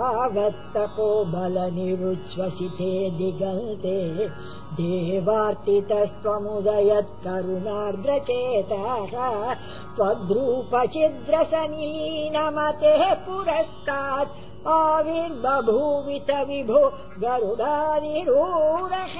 तावत्तपो बलनिरुच्छ्वसिते दिगन्ते देवार्तितस्त्वमुदयत् करुणार्द्रचेताः त्वद्रूपचिद्रसनीनमतेः पुरस्तात् आविर्बभूवित विभो गरुडानिरूढः